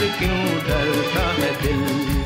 क्यों डरता है दिल?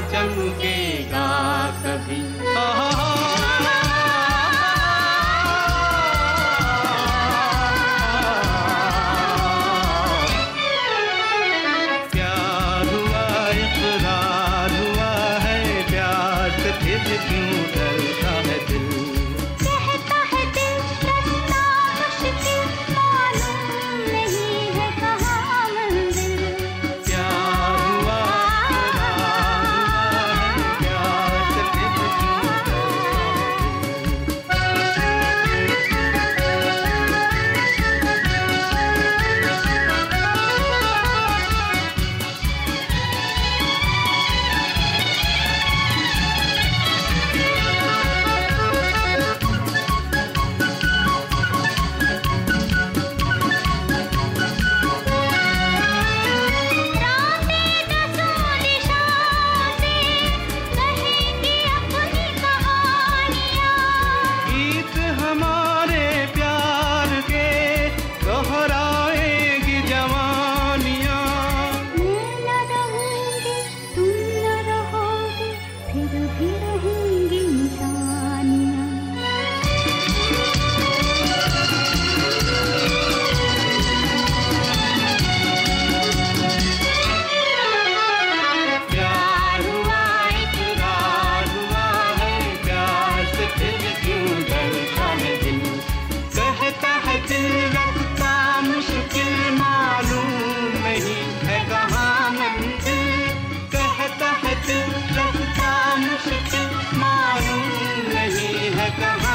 चमकेगा कभी। प्यार हुआ इकरार हुआ है प्यार फिर क्यों डरता? Thank you.